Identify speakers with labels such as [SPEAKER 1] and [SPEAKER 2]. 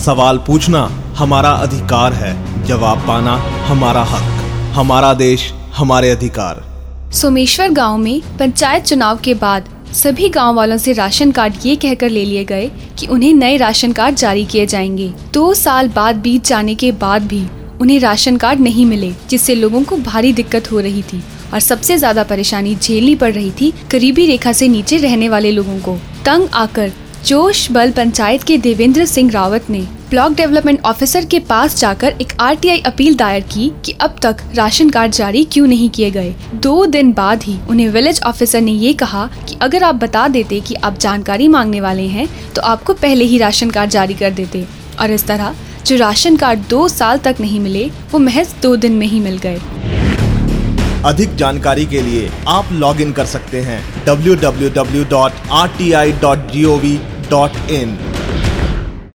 [SPEAKER 1] सवाल पूछना हमारा अधिकार है, जवाब पाना हमारा हक, हमारा देश हमारे अधिकार।
[SPEAKER 2] सोमेश्वर गाँव में पंचायत चुनाव के बाद सभी गाँव वालों से राशन कार्ड ये कहकर ले लिए गए कि उन्हें नए राशन कार्ड जारी किए जाएँगे। दो साल बाद बीत जाने के बाद भी उन्हें राशन कार्ड नहीं मिले, जिससे लोगों को भारी दिक्कत हो रही थी और सबसे ज़्यादा परेशानी झेलनी पड़ रही थी करीबी रेखा से नीचे रहने वाले लोगों को। तंग आकर जोश बल पंचायत के देवेंद्र सिंह रावत ने ब्लॉक डेवलपमेंट ऑफिसर के पास जाकर एक आरटीआई अपील दायर की कि अब तक राशन कार्ड जारी क्यों नहीं किए गए। दो दिन बाद ही उन्हें विलेज ऑफिसर ने ये कहा कि अगर आप बता देते कि आप जानकारी मांगने वाले हैं तो आपको पहले ही राशन कार्ड जारी कर देते। और इस तरह जो राशन कार्ड दो साल तक नहीं मिले, वो महज दो दिन में ही मिल गए।
[SPEAKER 1] अधिक जानकारी के लिए आप लॉग इन कर सकते हैं dot in.